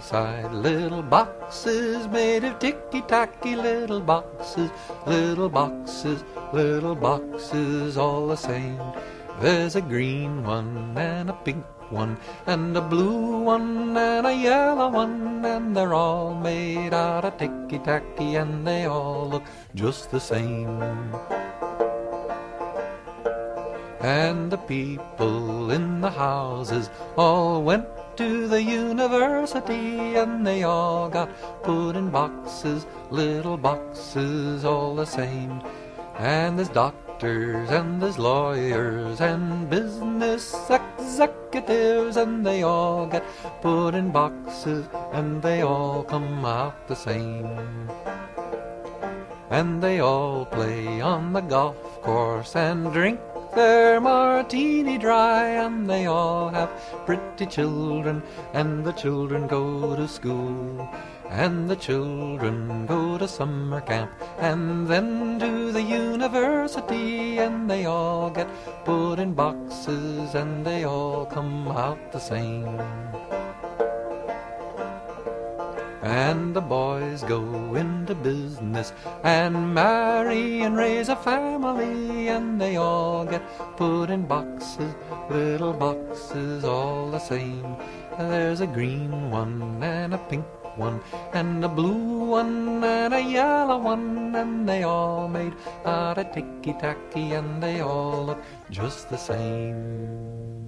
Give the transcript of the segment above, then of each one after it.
hillside, little boxes made of ticky-tacky little boxes, little boxes, little boxes all the same. There's a green one and a pink one and a blue one and a yellow one and they're all made out of ticky-tacky and they all look just the same. And the people in the houses all went to the university and they all got put in boxes, little boxes all the same. And there's doctors and there's lawyers and business executives and they all get put in boxes and they all come out the same. And they all play on the golf course and drink their martini dry, and they all have pretty children, and the children go to school. And the children go to summer camp and then to the university and they all get put in boxes and they all come out the same. And the boys go into business and marry and raise a family, and they all get put in boxes, little boxes all the same. There's a green one and a pink one and a blue one and a yellow one, and they all made out of ticky tacky, and they all look just the same.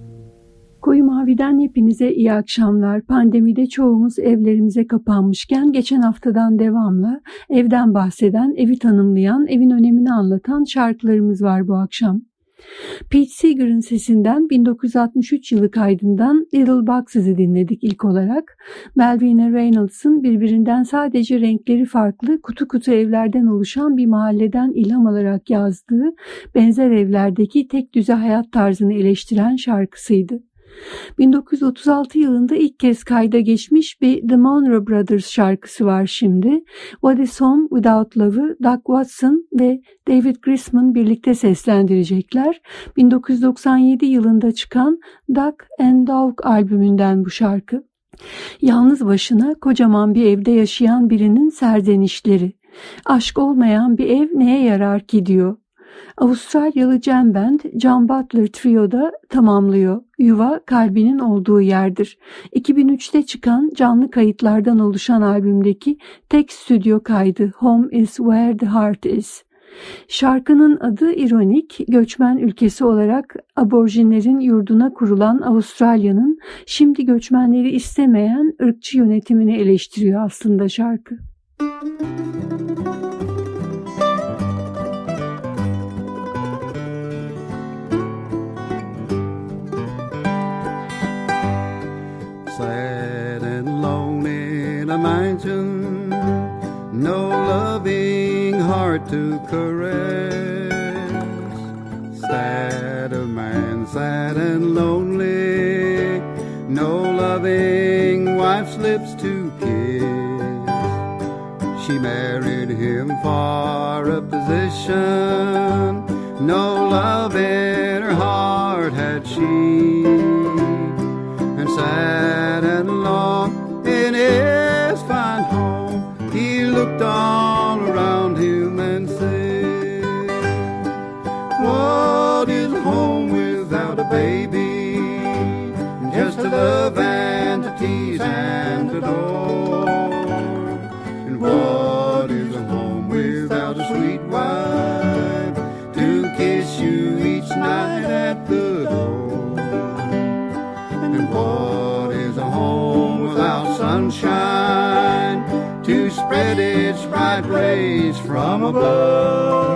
Mavi'den hepinize iyi akşamlar. Pandemide çoğumuz evlerimize kapanmışken geçen haftadan devamlı evden bahseden, evi tanımlayan, evin önemini anlatan şarkılarımız var bu akşam. Pete Seeger'ın sesinden 1963 yılı kaydından Little Boxes'ı dinledik ilk olarak. Melvina Reynolds'ın birbirinden sadece renkleri farklı kutu kutu evlerden oluşan bir mahalleden ilham alarak yazdığı benzer evlerdeki tek düze hayat tarzını eleştiren şarkısıydı. 1936 yılında ilk kez kayda geçmiş bir The Monroe Brothers şarkısı var şimdi. What is Home Without Love'ı Doug Watson ve David Grisman birlikte seslendirecekler. 1997 yılında çıkan Duck and Dog albümünden bu şarkı. Yalnız başına kocaman bir evde yaşayan birinin serzenişleri. Aşk olmayan bir ev neye yarar ki diyor. Avustralyalı Cem Band John Butler Trio'da tamamlıyor. Yuva kalbinin olduğu yerdir. 2003'te çıkan canlı kayıtlardan oluşan albümdeki tek stüdyo kaydı Home is Where the Heart is. Şarkının adı ironik, göçmen ülkesi olarak aborjinlerin yurduna kurulan Avustralya'nın şimdi göçmenleri istemeyen ırkçı yönetimini eleştiriyor aslında şarkı. Müzik heart to caress. Sad a man, sad and lonely, no loving wife's lips to kiss. She married him for a position, no love in her heart had she. And sad night at the door? And what is a home without sunshine? to spread its bright rays from above.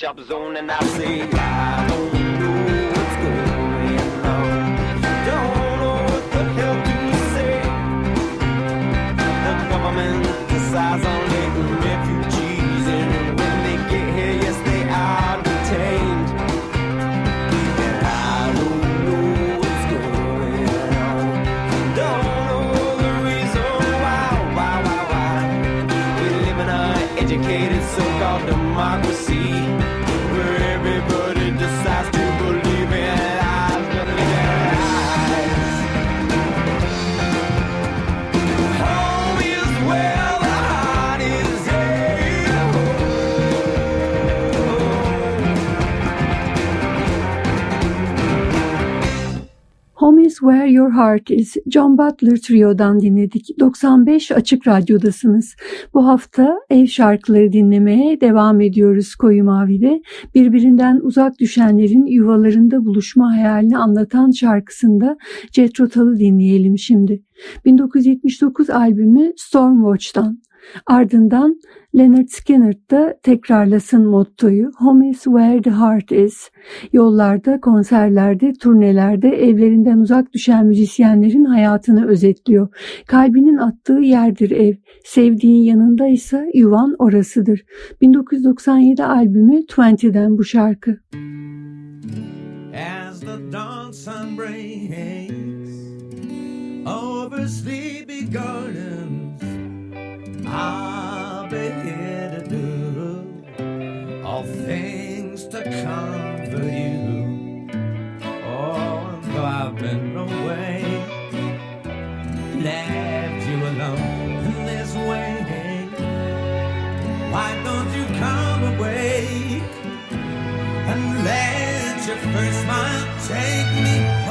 The zone. And I say, I don't know Where Your Heart Is John Butler Trio'dan dinledik. 95 Açık Radyo'dasınız. Bu hafta ev şarkıları dinlemeye devam ediyoruz Koyu Mavi'de. Birbirinden uzak düşenlerin yuvalarında buluşma hayalini anlatan şarkısında Jethro Tull'ı dinleyelim şimdi. 1979 albümü Stormwatch'tan. Ardından Leonard Skinner da tekrarlasın mottoyu Home is where the heart is. Yollarda, konserlerde, turnelerde evlerinden uzak düşen müzisyenlerin hayatını özetliyor. Kalbinin attığı yerdir ev. Sevdiğin yanında ise yuvan orasıdır. 1997 albümü 20'den bu şarkı. As the dawn sun breaks over sleepy gardens I'll be here to do all things to comfort you. Oh, though I've been away, left you alone in this way. Why don't you come away and let your first smile take me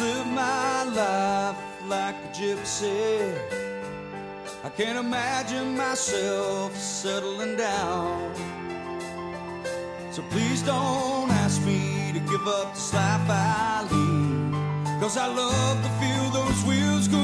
lived my life like a gypsy. I can't imagine myself settling down. So please don't ask me to give up this life I lead. Cause I love to feel those wheels go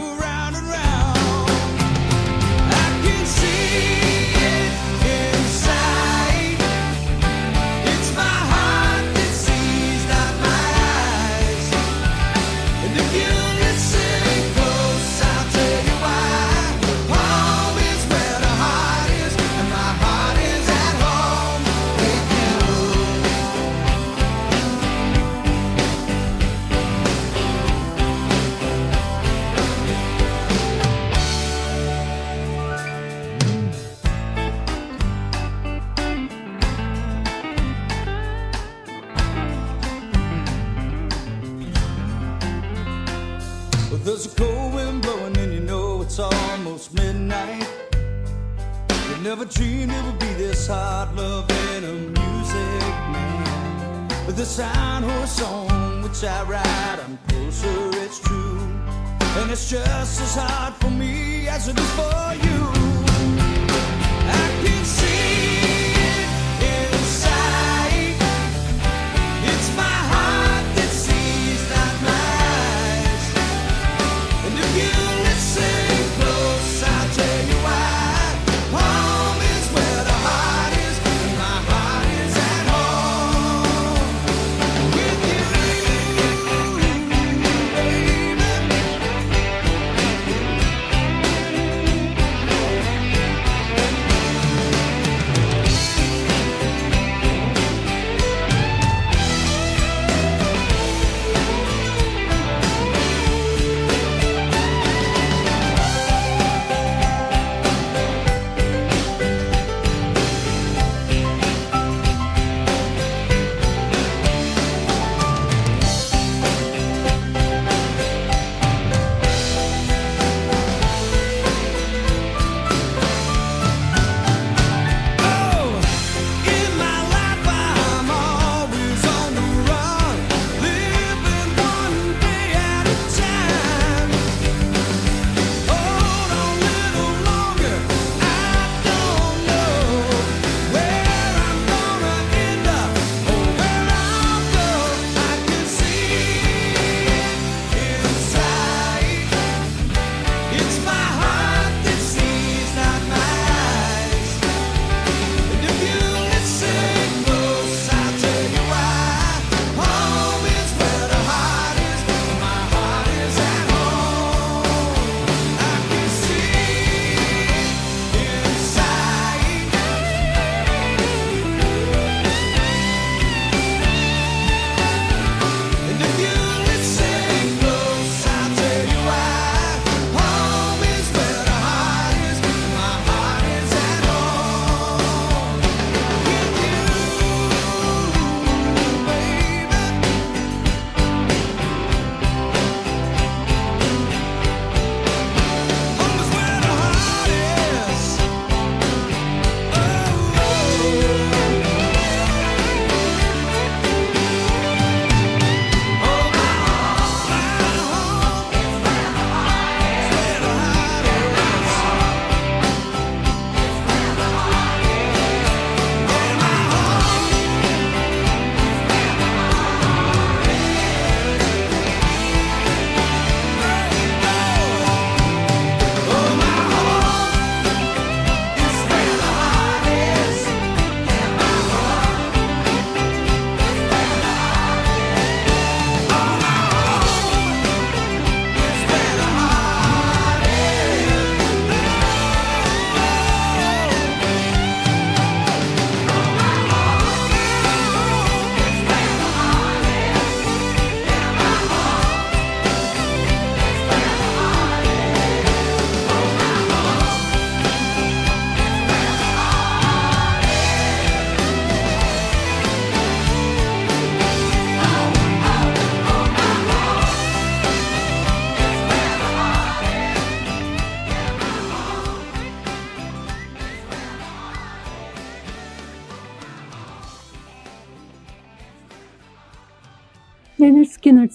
Midnight, could never dreamed it would be this hard loving a music man. With a sound or a song which I ride, I'm closer, it's true. And it's just as hard for me as it is for you. I can see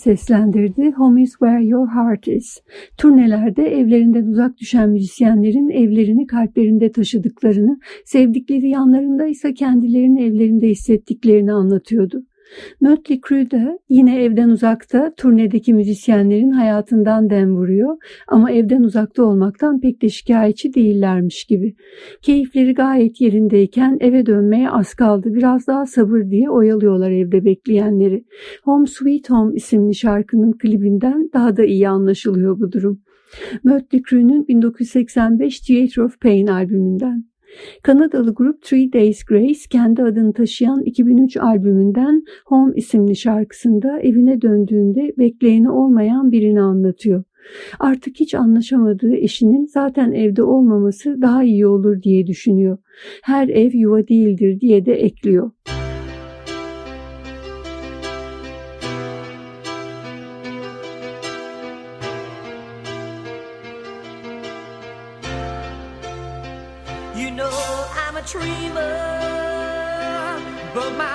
seslendirdi Home is where your heart is. Turnelerde evlerinden uzak düşen müzisyenlerin evlerini kalplerinde taşıdıklarını, sevdikleri yanlarında ise kendilerini evlerinde hissettiklerini anlatıyordu. Mötley Crüe de yine evden uzakta turnedeki müzisyenlerin hayatından dem vuruyor ama evden uzakta olmaktan pek de şikayetçi değillermiş gibi. Keyifleri gayet yerindeyken eve dönmeye az kaldı biraz daha sabır diye oyalıyorlar evde bekleyenleri. Home Sweet Home isimli şarkının klibinden daha da iyi anlaşılıyor bu durum. Mötley Crüe'nün 1985 Theatre of Pain albümünden. Kanadalı grup Three Days Grace kendi adını taşıyan 2003 albümünden Home isimli şarkısında evine döndüğünde bekleyeni olmayan birini anlatıyor. Artık hiç anlaşamadığı eşinin zaten evde olmaması daha iyi olur diye düşünüyor. Her ev yuva değildir diye de ekliyor. but my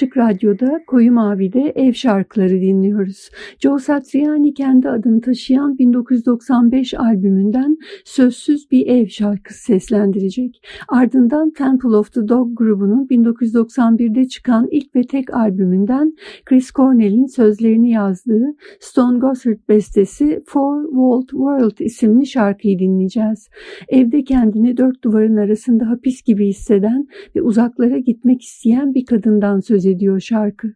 95 Açık Radyo'da Koyu Mavi'de ev şarkıları dinliyoruz. Joe Satriani kendi adını taşıyan 1995 albümünden Sözsüz Bir Ev şarkısı seslendirecek. Ardından Temple of the Dog grubunun 1991'de çıkan ilk ve tek albümünden Chris Cornell'in sözlerini yazdığı Stone Gossard bestesi Four Walled World isimli şarkıyı dinleyeceğiz. Evde kendini dört duvarın arasında hapis gibi hisseden ve uzaklara gitmek isteyen bir kadından söz ediyor şarkı.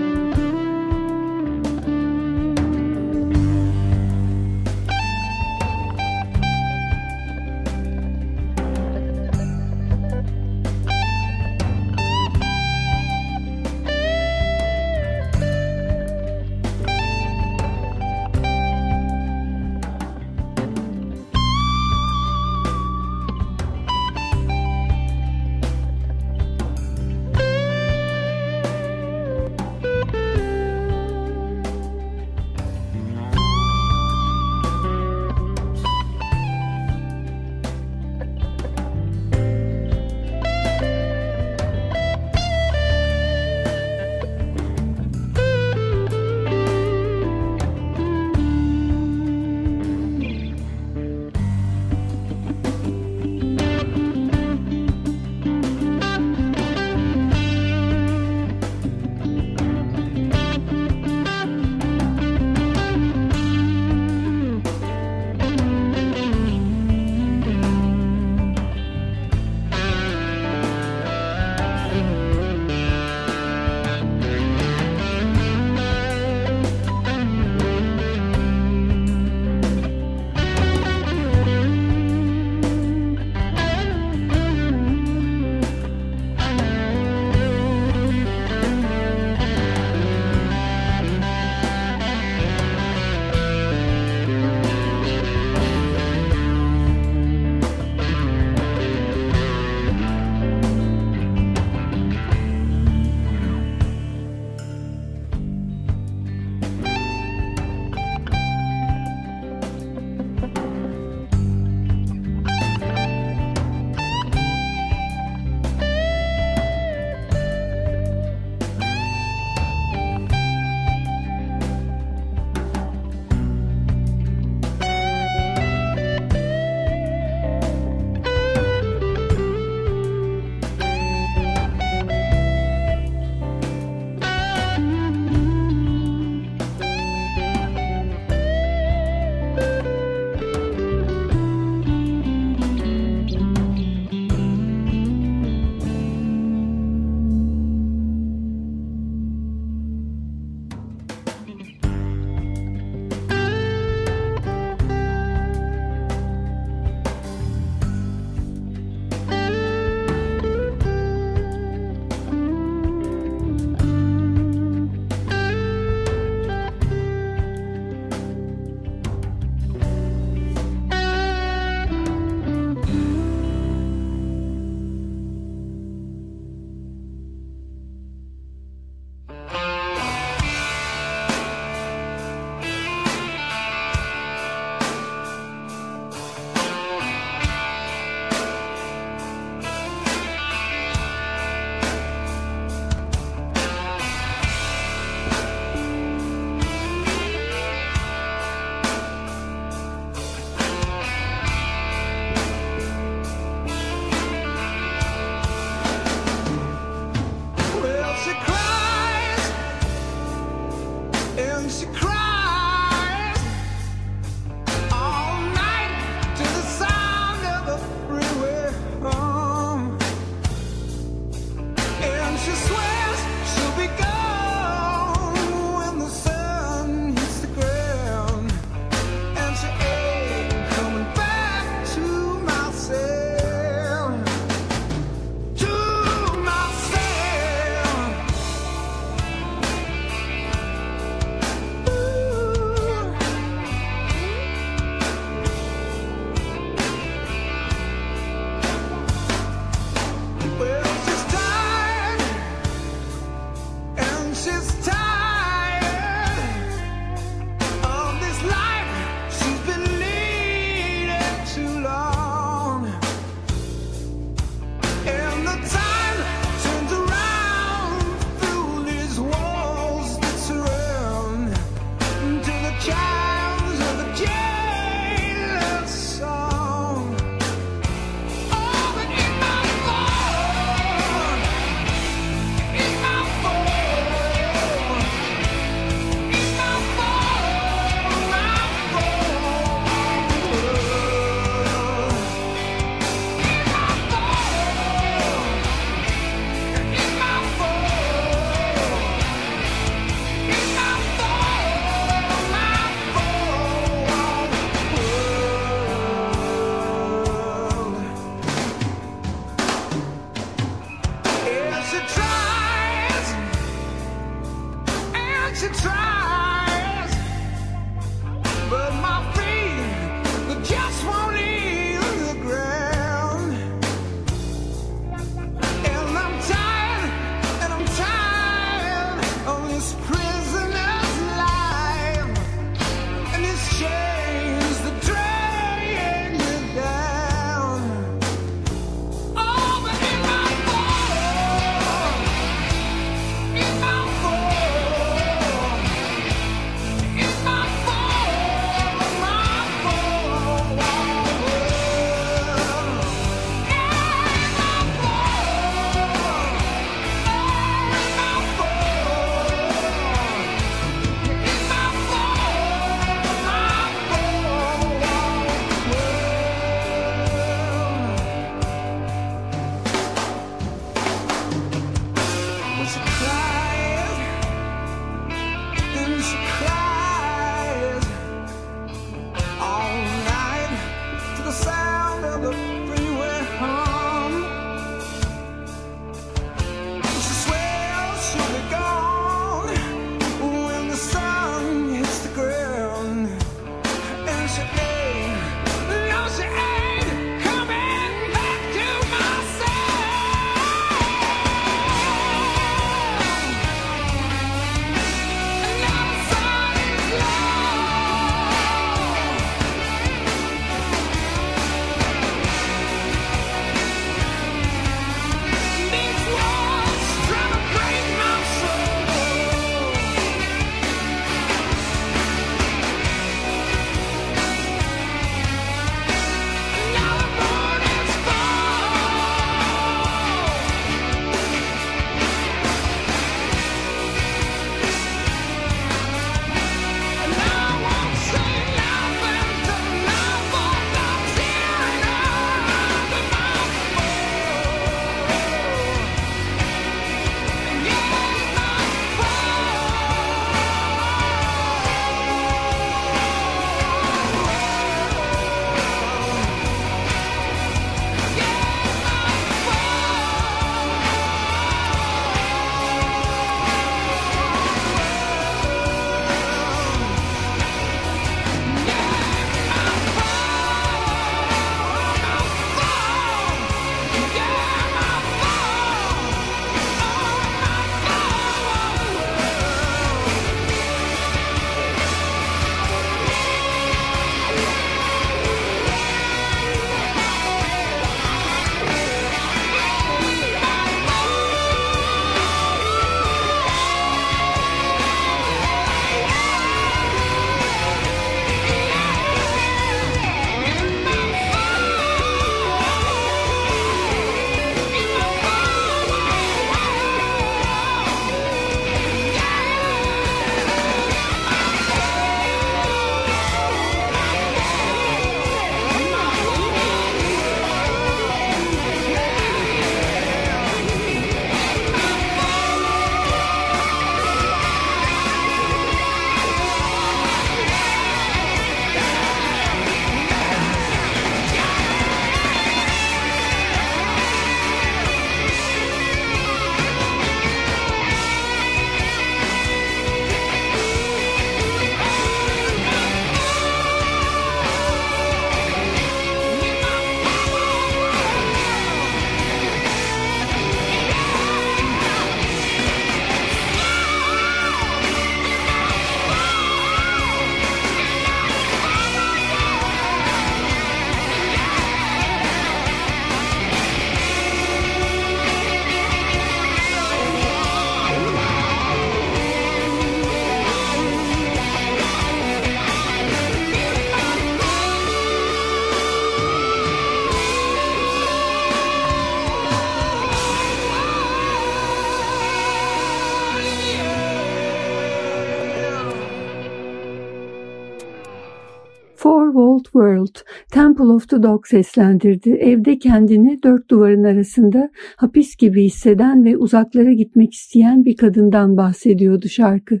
World, Temple of the Dog seslendirdi. Evde kendini dört duvarın arasında hapis gibi hisseden ve uzaklara gitmek isteyen bir kadından bahsediyordu şarkı.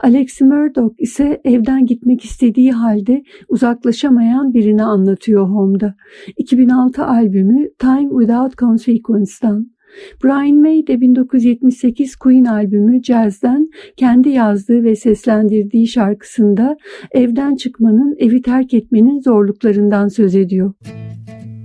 Alex Murdoch ise evden gitmek istediği halde uzaklaşamayan birini anlatıyor Home'da. 2006 albümü Time Without Consequence'dan. Brian May de 1978 Queen albümü Jazz'den kendi yazdığı ve seslendirdiği şarkısında evden çıkmanın, evi terk etmenin zorluklarından söz ediyor. say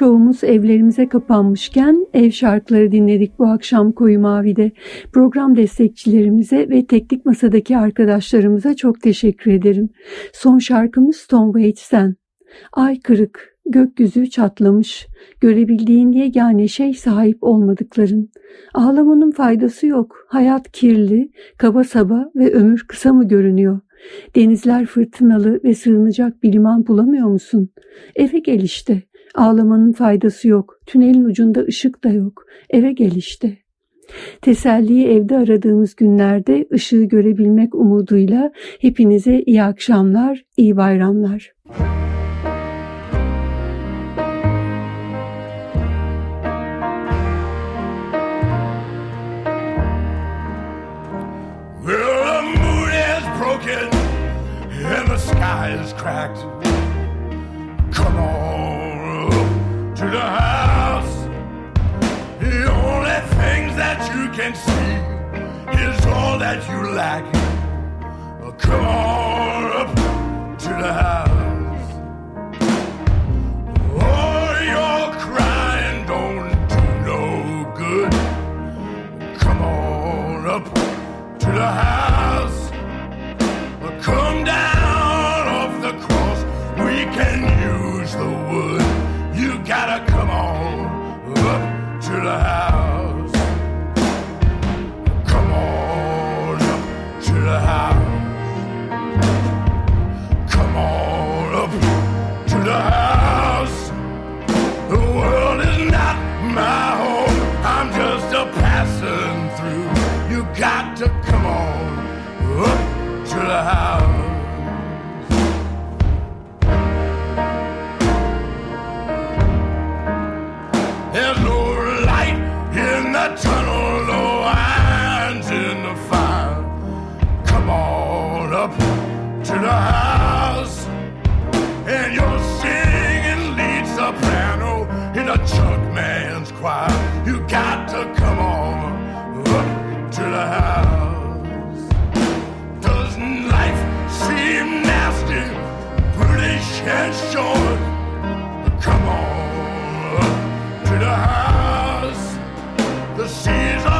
Çoğumuz evlerimize kapanmışken ev şarkıları dinledik bu akşam Koyu Mavi'de. Program destekçilerimize ve teknik masadaki arkadaşlarımıza çok teşekkür ederim. Son şarkımız Tom Waits'ten. Ay kırık, gökyüzü çatlamış, görebildiğin yegane şey sahip olmadıkların. Ağlamanın faydası yok, hayat kirli, kaba saba ve ömür kısa mı görünüyor? Denizler fırtınalı ve sığınacak bir liman bulamıyor musun? Eve gel işte, Ağlamanın faydası yok. Tünelin ucunda ışık da yok. Eve gel işte. Teselliyi evde aradığımız günlerde ışığı görebilmek umuduyla hepinize iyi akşamlar, iyi bayramlar. Well, the moon is broken and the sky is cracked. all that you lack. Oh, come on. the house, the season.